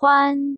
欢。